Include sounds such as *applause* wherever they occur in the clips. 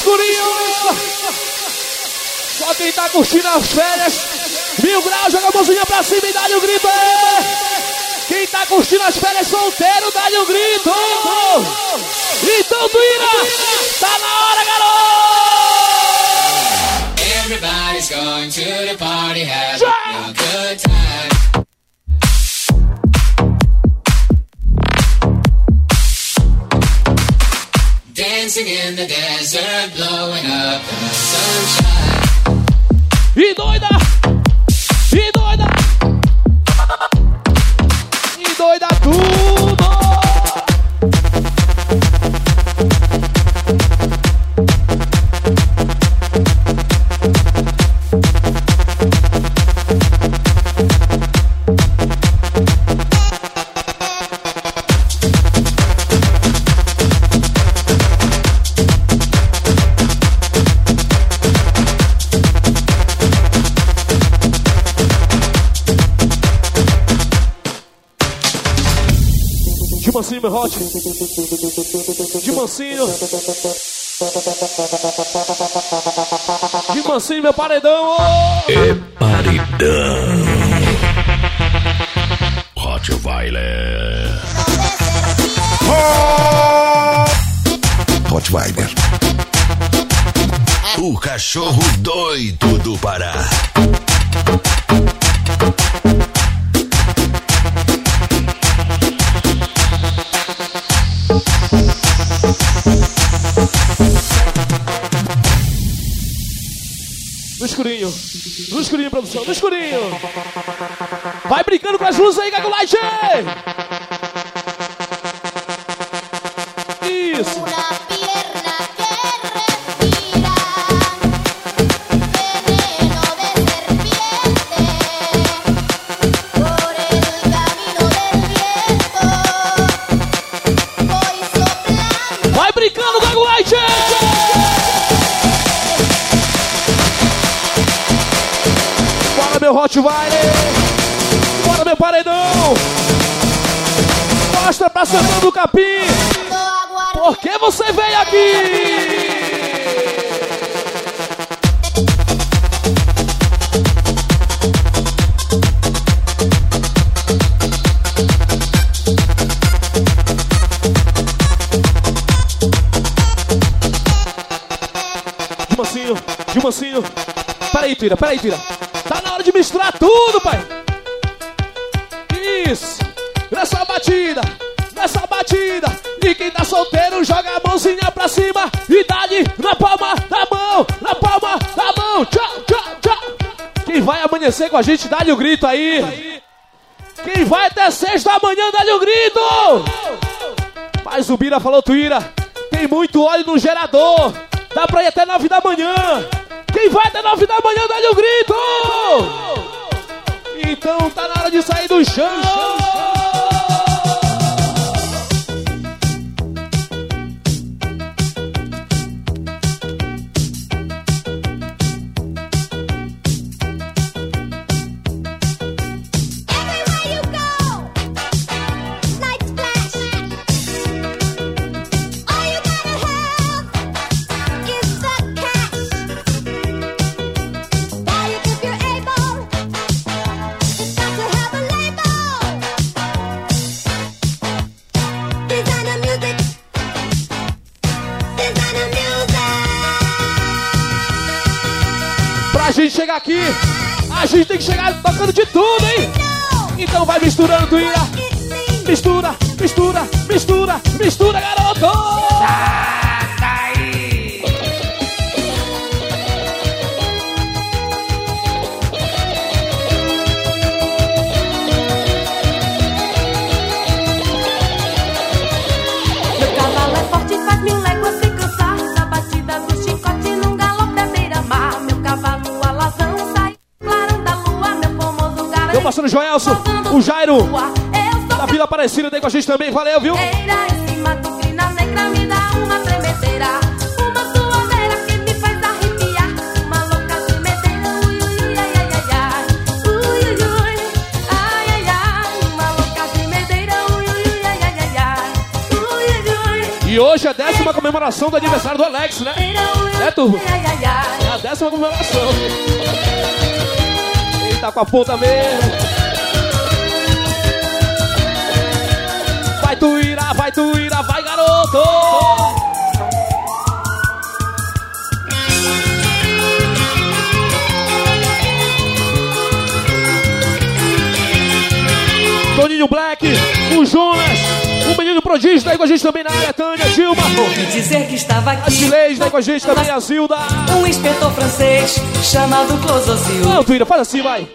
escurinho. Só quem tá curtindo as férias. Mil graus, joga a mãozinha pra cima e dá-lhe o um grito. Quem tá curtindo as férias solteiro, dá-lhe o um grito. Então, Tuíra, tá na hora, garoto! Everybody's going to the party, having E doida! E doida! E doida tudo! Mansinho, meu hot. De mansinho. De mansinho, meu paredão. Oh! É paredão. Hot Weiler. Hot Weiler. O cachorro doido do Pará. Escurinho. No escurinho, produção. No escurinho. Vai brincando com as luzes aí, Gago meu Rottweiler. Bora, meu paredão. Mostra pra Santana do Capim. Por que você veio aqui? De mansinho, de mansinho. Peraí, tira, peraí, tira de misturar tudo, pai. Isso. Nessa batida, nessa batida. E quem tá solteiro joga a mãozinha pra cima e dá-lhe na palma da mão, na palma da mão. Tchau, tchau, tchau. Quem vai amanhecer com a gente, dá-lhe o grito aí. Quem vai até seis da manhã, dá-lhe o grito. Mas o Bira falou, Tuíra, tem muito óleo no gerador. Dá pra ir até nove da manhã. Quem vai até nove da manhã, dá-lhe o um grito! Então tá na hora de sair do chão. Gente tem que chegar tocando de tudo, hein? Então vai misturando, Tuíra. Mistura, mistura, mistura, mistura, garoto! Joelson, o Jairo da Vila Aparecida, tem com a gente também, valeu, viu? hoje é a décima comemoração do aniversário do Alex, né? É, turbo? É a décima comemoração. Ele tá com a ponta mesmo. Tuíra, vai Tuíra, vai garoto! Toninho Black, o Jonas, o menino prodígio tá aí com a gente também na área, Tânia, Dilma. Ouvi dizer que estava A aqui Chilês tá aí com a gente também, a Zilda. um inspetor francês chamado Closozil. Não, Tuíra, faz assim, vai.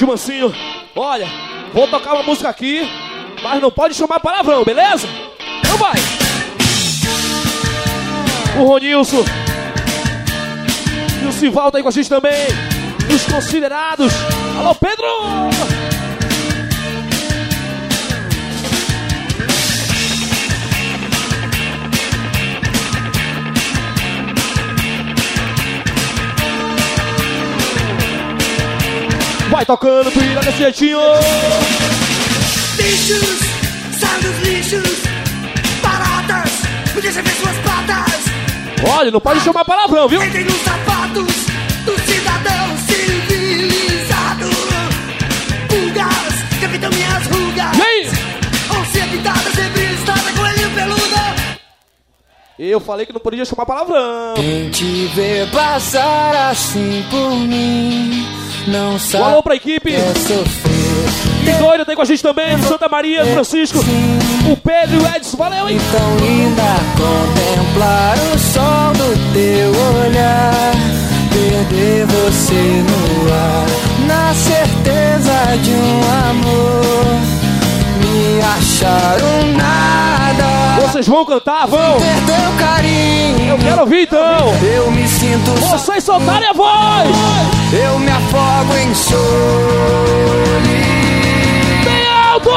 Dimancinho, olha, vou tocar uma música aqui, mas não pode chamar palavrão, beleza? Então vai. O Ronilson. E o Sivaldo aí com a gente também. Os considerados. Alô, Pedro! Vai tocando, Tuíra, desse jeitinho. Lixos, são dos lixos, baratas, podia você ver suas patas, Olha, não pode chamar palavrão, viu? entrem nos sapatos do cidadão civilizado. Pulgas, que evitam minhas rugas, E aí? onça pintada, sempre listada, coelhinho peludo. Eu falei que não podia chamar palavrão. Quem te vê passar assim por mim, não Um sabe alô pra equipe. Que doido, tem com a gente também. do Santa Maria, do Francisco. O Pedro e o Edson. Valeu, hein? Tão linda contemplar o sol do teu olhar, perder você no ar, na certeza de um amor, me achar um nada. Vocês vão cantar, vão. Ter teu carinho, Eu quero ouvir então. eu me sinto. Vocês soltarem a voz. Eu me afogo em solidão. Bem alto!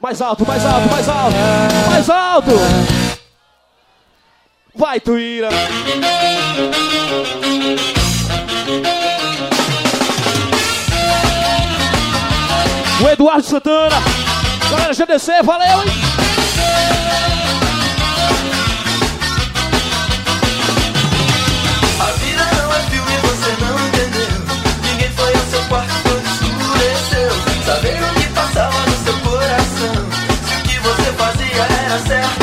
Mais alto, mais alto, mais alto. Mais alto. Vai, Tuíra. O Eduardo Santana. Galera, GDC, valeu, hein? A vida não é filme, você não entendeu. Ninguém foi ao seu quarto quando. Saber o que passava no seu coração. Se o que você fazia era certo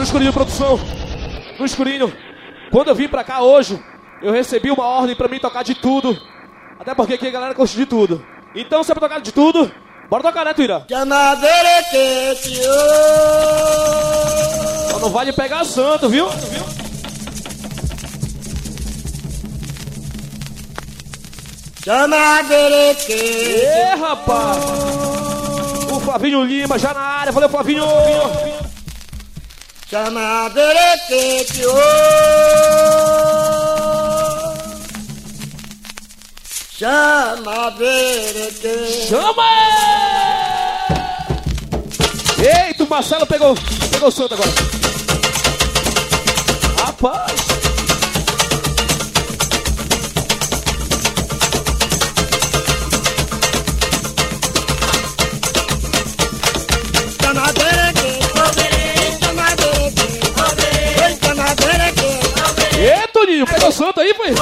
no escurinho, produção. No escurinho. Quando eu vim pra cá hoje, eu recebi uma ordem pra mim tocar de tudo. Até porque aqui a galera gosta de tudo. Então, se é pra tocar de tudo, bora tocar, né, Tuíra? Só não vale pegar santo, viu? Ê, rapaz! O Flavinho Lima já na área. Valeu, Flavinho! Chama Berete. Chama! Eita, o Marcelo pegou, pegou o agora. Rapaz! Toninho, pegou o santo aí, foi?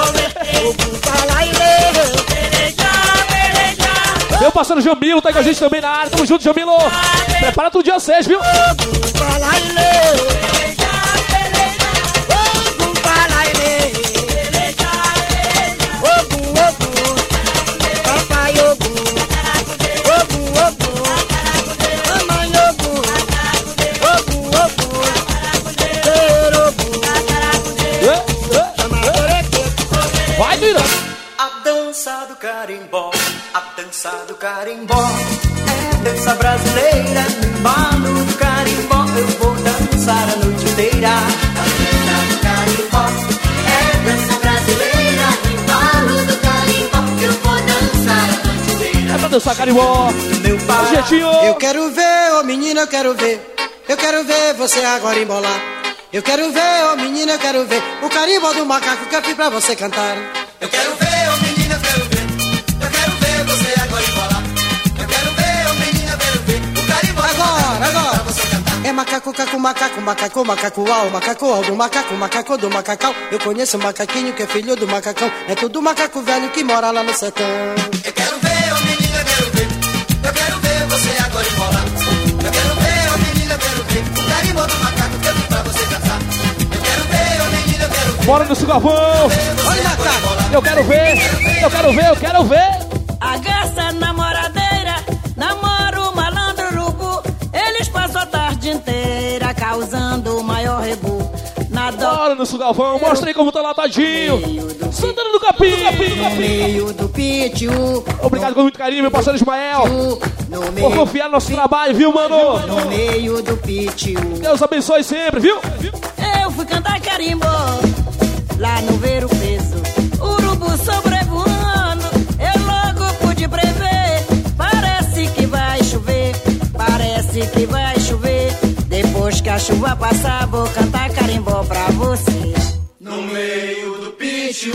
Meu parceiro Jamilo tá com a gente também na área. Tamo junto, Jamilo. Prepara tudo dia 6, viu? Carimbó, a dança do carimbó. É dança brasileira, no embalo do carimbó. Eu vou dançar a noite inteira. A dança do carimbó. É dança brasileira, no embalo do carimbó. Eu vou dançar a noite inteira. É pra dançar carimbó. Meu pai. Eu quero ver, ô menina, eu quero ver. Eu quero ver você agora embolar. Eu quero ver, ô menina, eu quero ver. O carimbó do macaco que eu fiz pra você cantar. Eu quero ver, É macaco, caco, macaco, macaco, macaco, au, macaco, au do macaco, macaco do macacão. Eu conheço um macaquinho que é filho do macacão. É tudo macaco velho que mora lá no sertão. Eu quero ver, ô menina, eu quero ver. Eu quero ver você agora embolar. Eu quero ver, ô menina, eu quero ver. O carimbó do macaco que eu fiz pra você dançar. Eu quero ver, ô menina, eu quero ver. Bora no Galvão. Olha, macaco. Eu quero ver. Eu quero ver, eu quero ver. A garça namoradeira tarde inteira causando o maior rebu. Na Bora no Galvão. Mostra aí como tá lá, tadinho. Santana do Capim. no meio do pitiu. Obrigado com muito carinho, meu parceiro Ismael. Por confiar no nosso trabalho, viu, mano? no meio do pitiu. Deus abençoe sempre, viu? Eu fui cantar carimbó lá no ver o peso. Urubu sobrevoando, que a chuva passar, vou cantar carimbó pra você. No meio do pitiu,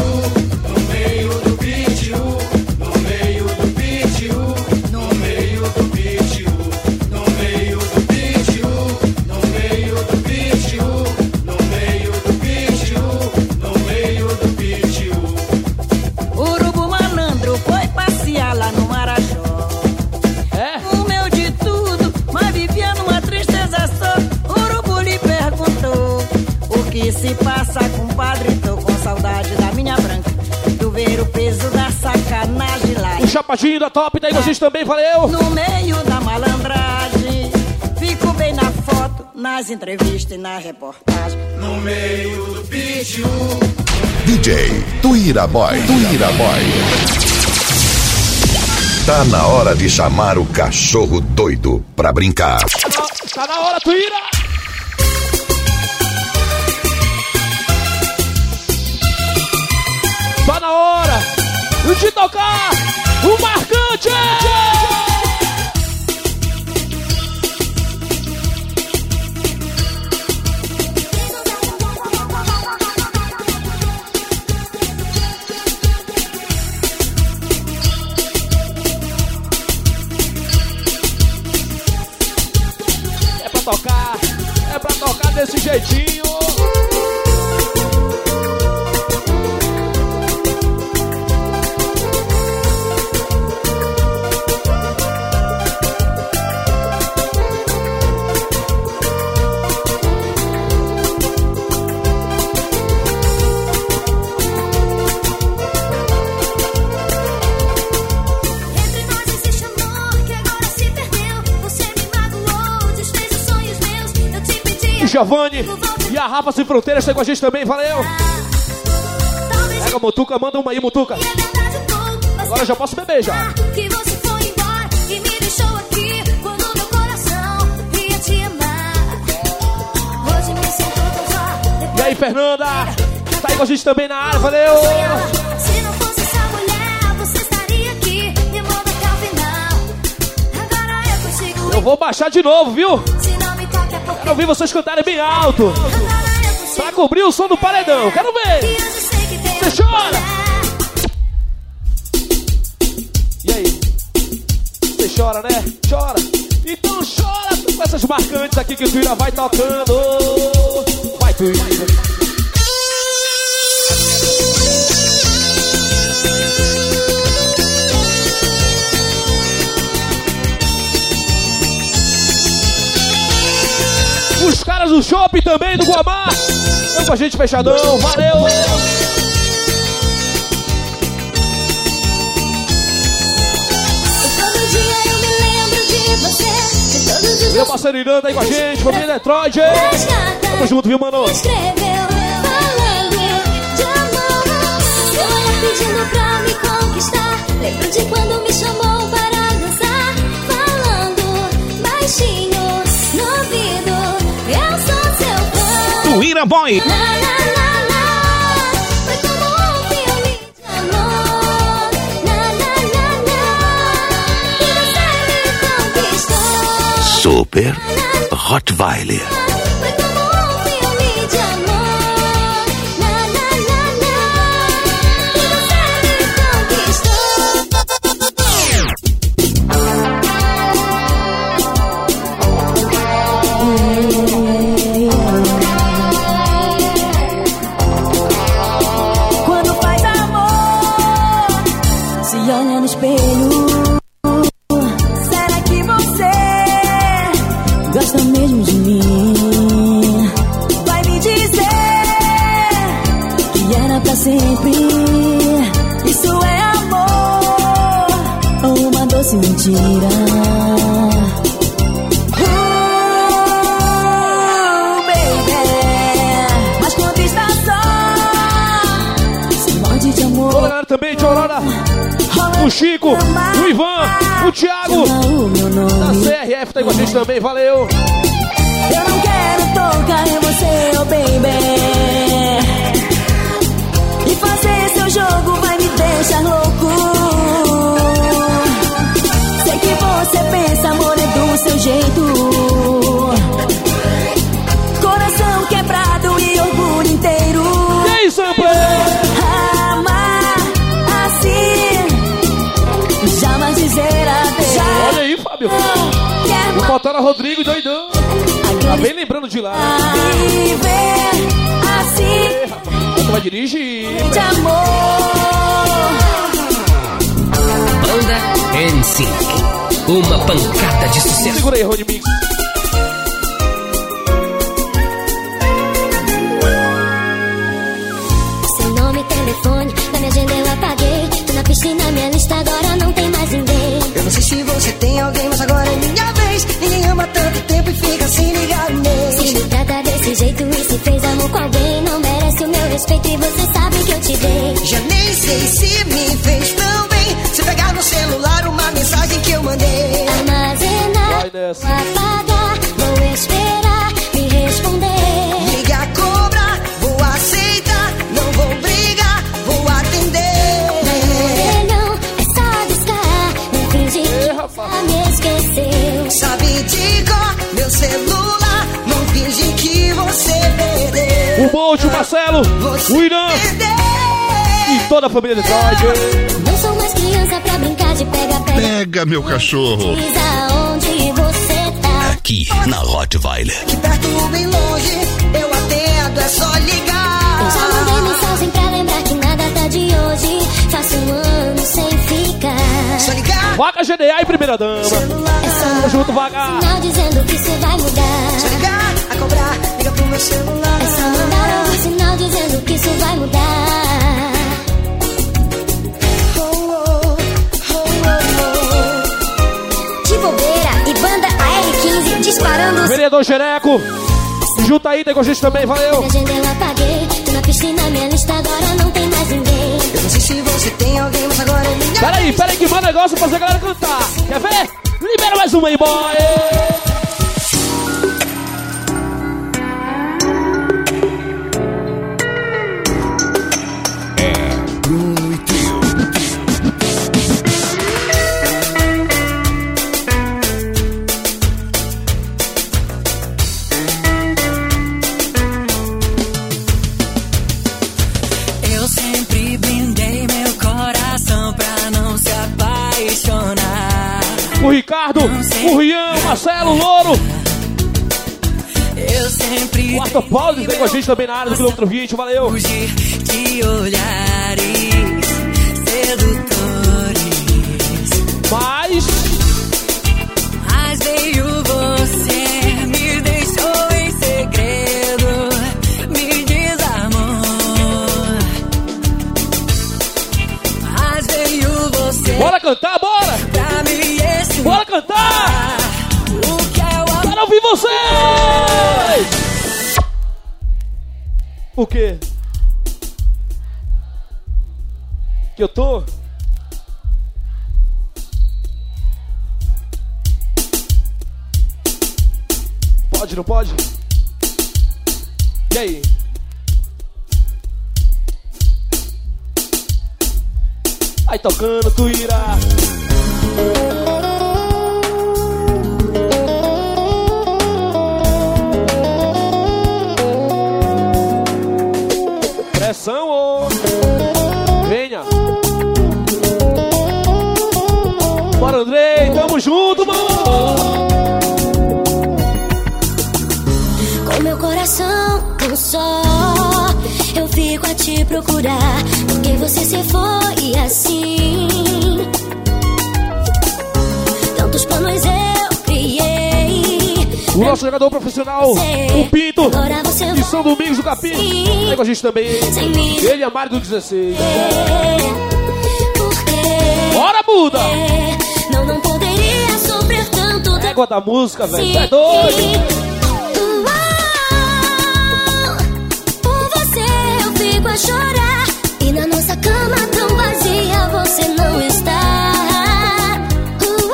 lá. O chapadinho da top, daí vocês também, valeu. No meio da malandragem. Fico bem na foto, nas entrevistas e na reportagem. No meio do pitiu, DJ Tuíra Boy. Tuíra Boy. Tá na hora de chamar o cachorro doido pra brincar. Tá na hora, Tuíra. Tá na hora de tocar o marcante. É pra tocar, é pra tocar desse jeitinho. Giovanni e a Rafa Sem Fronteiras estão com a gente também, valeu. Pega a Mutuca, manda uma aí, Mutuca. Agora já posso beber já. E aí, Fernanda? Tá aí com a gente também na área, valeu. Eu vou baixar de novo, viu? Quero ouvir vocês cantarem bem alto. Pra cobrir o som do paredão. Quero ver. Você chora? E aí? Você chora, né? Chora. Então chora com essas marcantes aqui que o Tuíra vai tocando. Vai, Tuíra. Caras do shopping também, do Guamá. Estão com a gente fechadão. Valeu. Meu parceiro Irã tá aí com a gente. Família Detroit. Tamo junto, viu, mano? Pedindo pra me conquistar. Lembro de quando me chamou para dançar, falando baixinho no ouvido. Eu sou seu fã. Tuíra Boy. Na, na, na, na. Foi Quando Fábio. Quer Vou botar a Rodrigo e doidão. Tá bem lembrando de lá. assim. Tu vai dirigir. de amor. Banda NSYNC. Uma pancada de sucesso. Segura aí, Rony Mix. Seu nome e telefone, na minha agenda eu apaguei. Tô na piscina, minha lista se você tem alguém, mas agora é minha vez. Ninguém ama tanto tempo e fica sem ligar mês. Se me trata desse jeito e se fez amor com alguém, não merece o meu respeito e você sabe que eu te dei. Já nem sei se me fez tão bem. Se pegar no celular uma mensagem que eu mandei. Armazenar, apagar, celular. Não finge que você perdeu. O Bolt, o Marcelo, Você o Irã perdeu. e toda a família de Dodge. Não sou mais criança pra brincar de pega-pega. Pega, meu cachorro. Diz aonde você tá. Aqui na Rottweiler. Que perto ou bem longe, eu atendo, é só Eu ligar. já mandei mensagem pra Vaca GDA e primeira dama. Tamo junto, vaca. Sinal dizendo que você vai Só mudar. ligar, a cobrar, liga pro meu celular. É só mandar um sinal dizendo que isso vai mudar. Oh, oh, oh, oh, De bobeira e banda AR15 disparando. Vereador Xereco. Junta aí, tem com a gente também, valeu. Minha agenda eu apaguei. Tô na piscina, minha lista agora não tem mais ninguém. Eu não sei se você tem alguém, mas agora é minha Peraí, peraí que manda negócio pra fazer a galera cantar. Quer ver? Libera mais uma aí, boy. Ricardo, o Rian, o Marcelo, Louro. Eu sempre O Arthur Paulo tem com a gente também na área do quilômetro 20, valeu. fugir de olhares sedutores. Mas, Mas veio você, me deixou em segredo, me desarmou. Mas veio você bora cantar, O quê? Que eu tô? Pode, não pode? E aí? Aí tocando, tu irá. Procurar. Porque você se foi assim. Tantos planos eu criei. O nosso jogador profissional, o Pinto, de São Domingos do Capim. Tem com a gente também. Ele a Mari do 16. Bora, Buda! Não, não poderia sofrer tanto. Égua da música, velho. É doido. Uau, Por você eu fico a chorar. Você não está. Uau,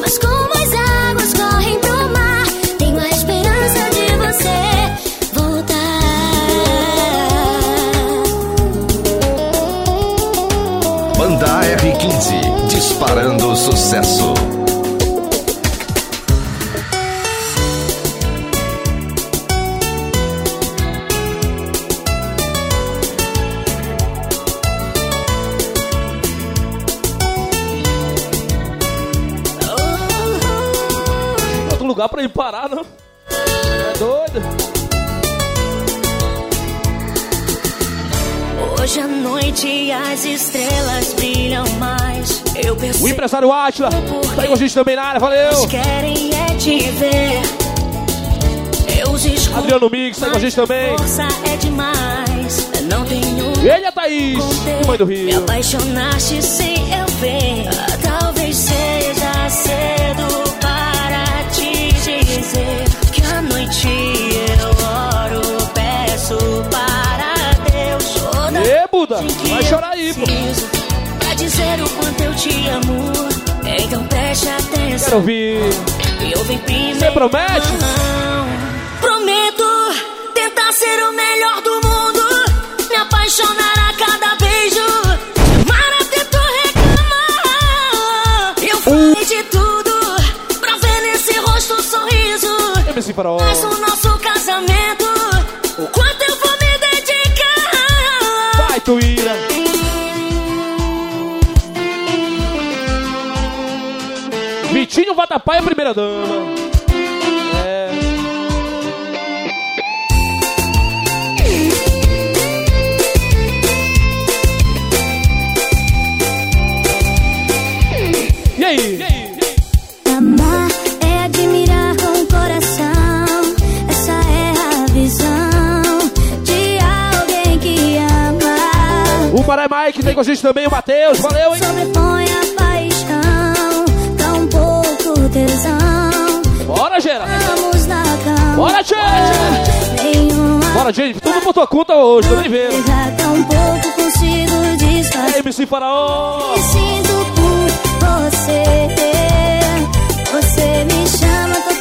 Mas como as águas correm pro mar, tenho a esperança de você voltar. Banda R15, disparando sucesso. Lugar pra ir parar, não? É doido. Hoje à noite as estrelas brilham mais. Eu O percebo empresário Atila. Tá com a gente também na área, valeu. eles querem é te ver. Eu escuto, Adriano Mix, tá com a gente também. força é demais. Não tenho Ele a Thaís, do Mãe do Me Rio. apaixonaste sem eu ver. Talvez seja cedo dizer que à noite eu oro, peço para Deus toda Ê, Buda, vai chorar aí, pô. Pra dizer o quanto eu te amo. Então preste Quero atenção. ouvir. Ouve primeiro. Você promete? Não. Prometo tentar ser o melhor do mundo. Me apaixonar Farol. Mas o nosso casamento, o quanto eu vou me dedicar. Vai, Tuíra. Vitinho Vatapá é a primeira dama. Mike tem com a gente também, o Matheus. Valeu, hein? Sobrepõe a paixão, tão pouco tesão. Bora, Gera. Vamos na cama. Bora. Nenhuma Bora, gente. Tudo por tua conta hoje, tô nem vendo. tão pouco consigo. MC Faraó. Me sinto por você. Você me chama, tô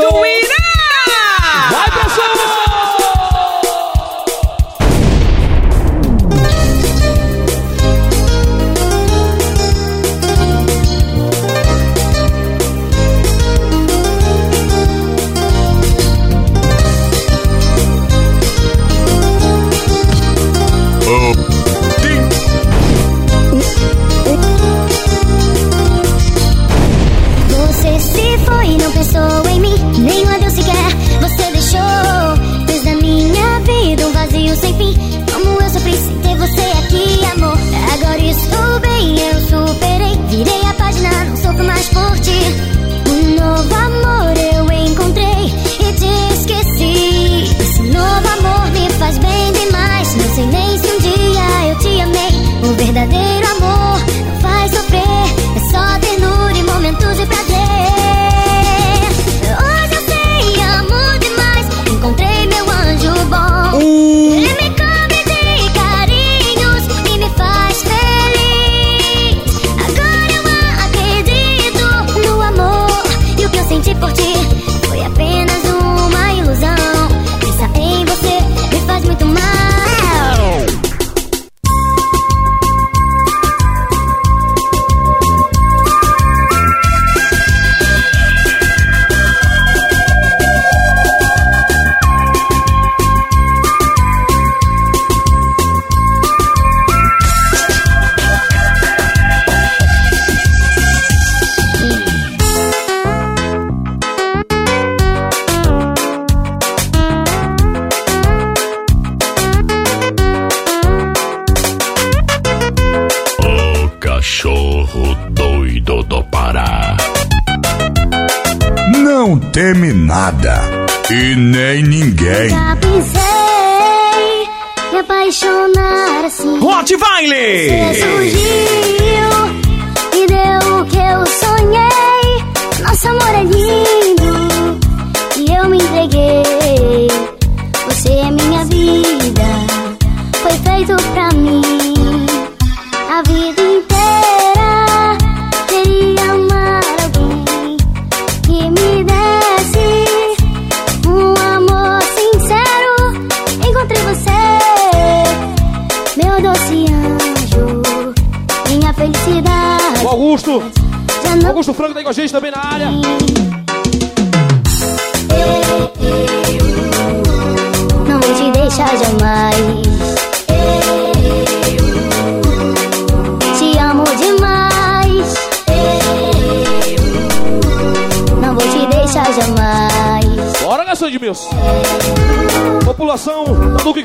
bem alto.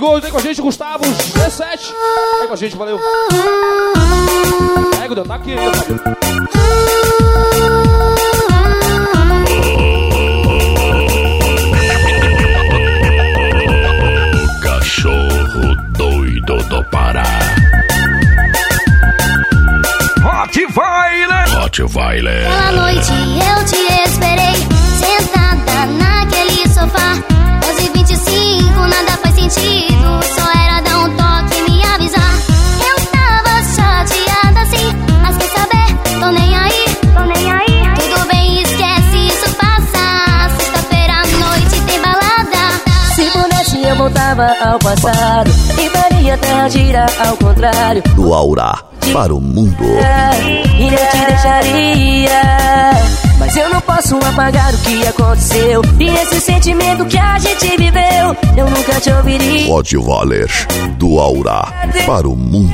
Gold, vem com a gente, Gustavo, G7. Vem com a gente, valeu. Pega o dedo, tá aqui ainda. Cachorro doido do Pará. Hot Baile! Voltava ao passado E faria a terra girar ao contrário Do Aura para o mundo. E eu te deixaria Mas eu não posso apagar o que aconteceu E esse sentimento que a gente viveu Eu nunca te ouviria Pode valer. Do Aura para o mundo.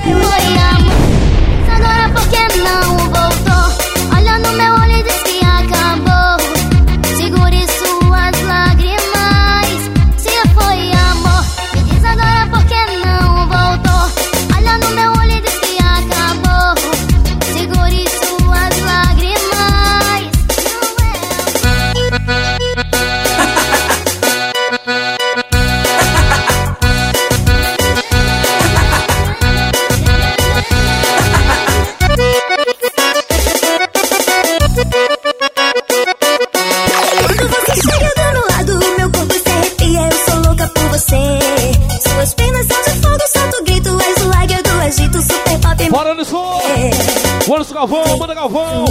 Galvão,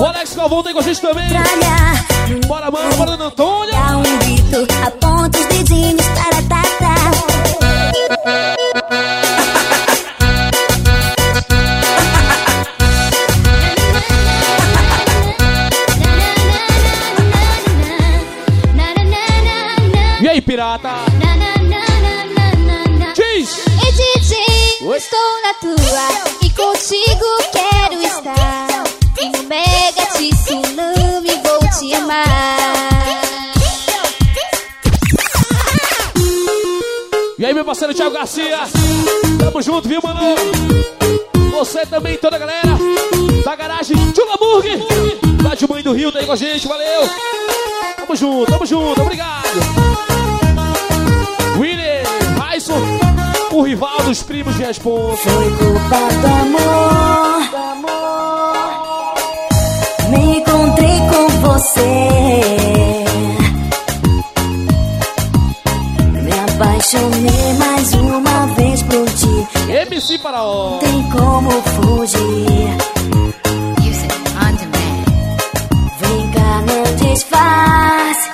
O Alex Galvão tem com a gente também! Do Rio, tá aí com a gente, valeu! Tamo junto, tamo junto, obrigado! William, Tyson, o rival dos primos de responsa. Foi culpa do amor Me encontrei com você Me apaixonei mais uma vez por ti MC Paraó. Tem como fugir disfarce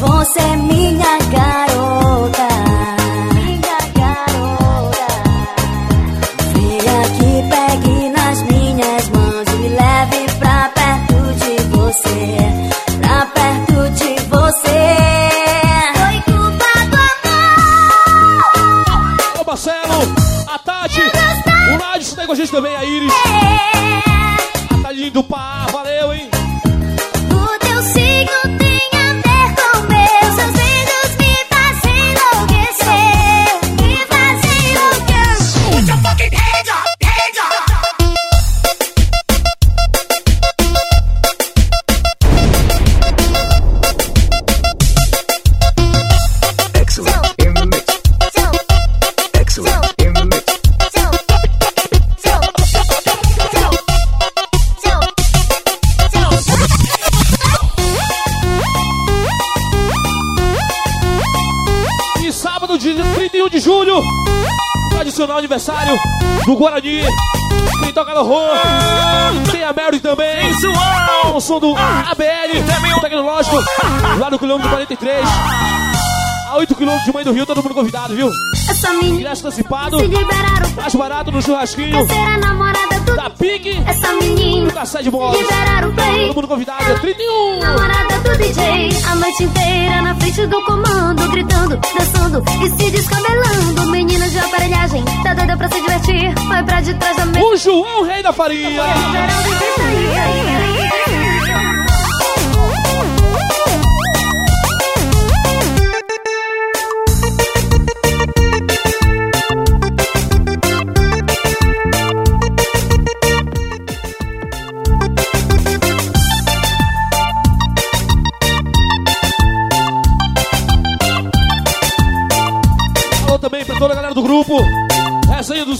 Você é minha garota. Minha garota. Vem aqui, pegue nas minhas mãos E me leve pra perto de você. Pra perto de você. Foi culpa do amor. O Marcelo, a Tati, o Nádio tá aí com a gente também, a Iris. A do Guarani. Quem toca no rolo. Tem a Mary também. O som do ABL. Tecnológico. Lá no quilômetro 43. A 8 quilômetros de Mãe do Rio, todo mundo convidado, viu? Essa menina Ingresso antecipado. Mais barato no churrasquinho. pra ser a namorada do... Da Pique. Essa menina Da Sede Motos. liberaram bem Todo mundo convidado. É 31. Namorada do DJ, a noite inteira na frente do comando, gritando, dançando e se descabelando. Menina de aparelhagem, tá doida pra se divertir, vai pra de trás da mesa. O João Rei da Farinha.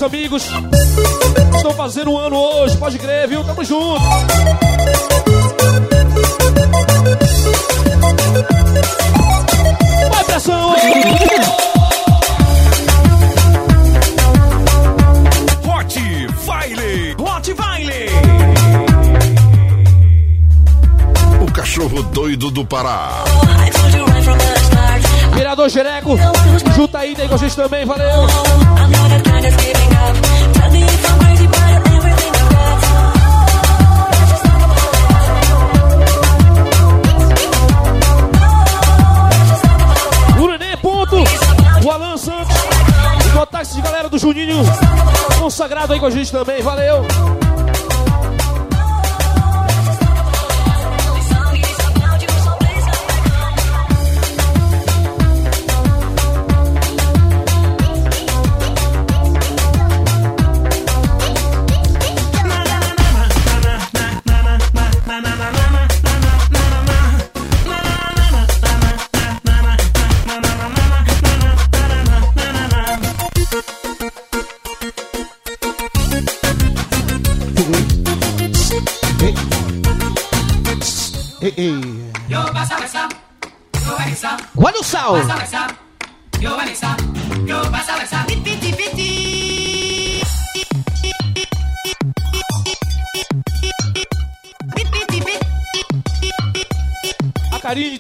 Amigos. Estão fazendo um ano hoje, pode crer, viu? Tamo junto. Vai pressão! Hot Baile. Hot Baile. O cachorro doido do Pará. Vereador Jereco, junta aí, tem com a gente também, valeu! Juninho, consagrado aí com a gente também, valeu!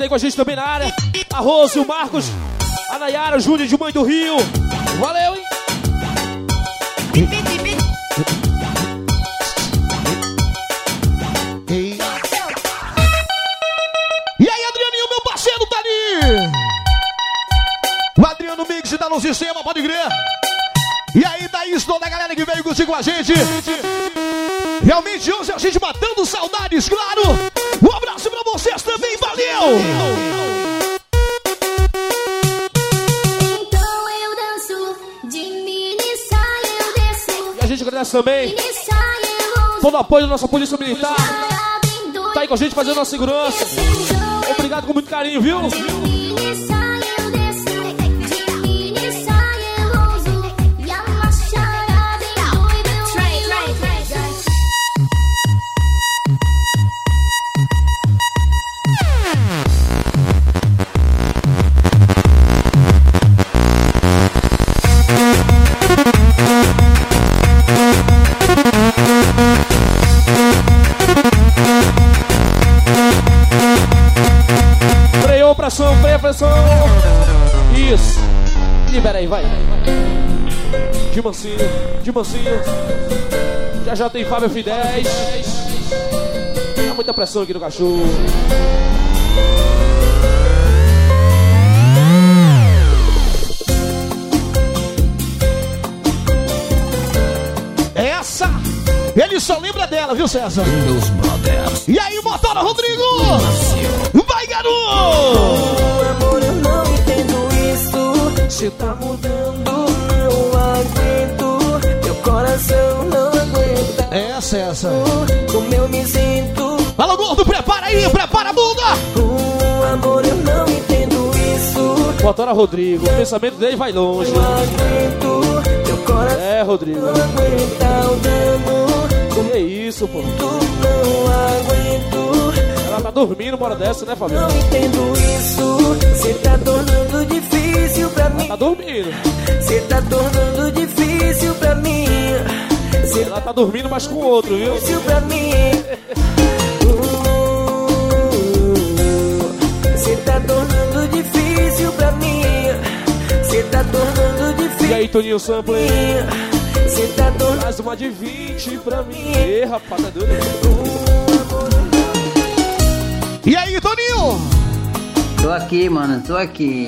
Aí com a gente também na área. A Rose, o Marcos, a Nayara, o Júnior de Mãe do Rio. Valeu, hein? E aí, Adrianinho, meu parceiro, tá ali! O Adriano Mix tá no sistema, pode crer. E aí, Thaís, toda a galera que veio curtir com a gente. Realmente, hoje a gente matando saudades, claro. Um abraço valeu! Então eu danço, de mini saia eu desço, E a gente agradece também todo o apoio da nossa Polícia Militar. Tá aí com a gente fazendo a segurança. Obrigado com muito carinho, viu? De mansinho, de mansinho. Já já tem Fábio F10. Tá muita pressão aqui no cachorro. Essa, ele só lembra dela, viu, César? Meus brothers. E aí, motora, Rodrigo! Vai, garoto! Amor, eu não entendo isso. Você tá mudando, Essa. Como eu me sinto. Fala, gordo, prepara aí, prepara a bunda! O amor, eu não entendo isso. Motora Rodrigo, o pensamento dele vai longe. Aguento. Meu coração É, Rodrigo. não aguenta o dano. Que isso, pô? Tu não aguento. Ela tá dormindo uma hora dessa, né, Fabio? Não entendo isso. Cê tá tornando difícil pra mim. Tá dormindo. Cê tá tornando difícil pra mim. Ela tá dormindo, mas com o outro, viu? Difícil pra mim. Você tá tornando difícil pra mim. Você tá tornando difícil. E aí, Toninho Sampler? Você tá tornando. Mais uma de 20 pra mim. Ê, rapaz, tá doido. E aí, Toninho? Tô aqui, mano, tô aqui.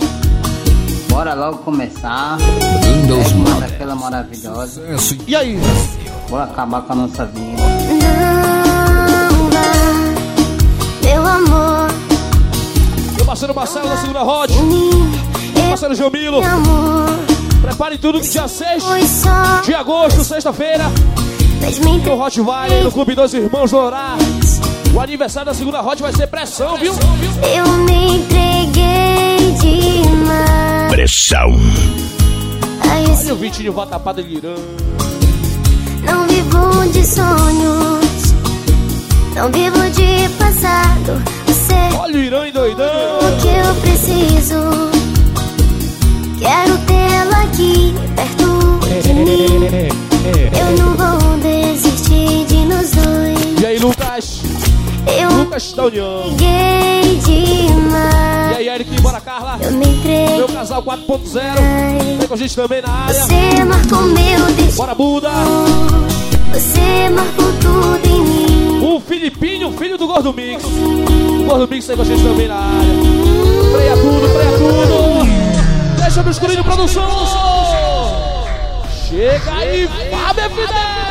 Bora logo começar. Windows É, manda aquela maravilhosa. E aí? Bora acabar com a nossa vida. Não vá, meu amor. Meu parceiro Marcelo da segunda Rod. Meu parceiro Jamilo. Meu amor, Prepare tudo que dia 6 foi só de agosto, sexta-feira. No Hot Valley, no Clube Dois Irmãos Orá. O aniversário da segunda Hot vai ser pressão, viu? Eu me entreguei demais. Pressão. Olha o Vitinho Vatapá delirando. Vivo de sonhos, não vivo de passado. Você Olha o Irã doidão. o que eu preciso. Quero tê-lo aqui perto de *laughs* mim. Eu não vou desistir de nós dois. E aí, Lucas? Eu Lucas da União. entreguei E demais. aí, Eric, bora Carla. Eu me entreguei. Meu casal 4.0. Vem com a gente também na área. Você marcou meu destino. Bora, Buda. Você marcou tudo em mim. O Filipinho, filho do Gordo Mix. O Gordo Mix a gente também na área. Freia tudo, freia tudo. Deixa no escurinho, produção. Chega aí, Fábio FD.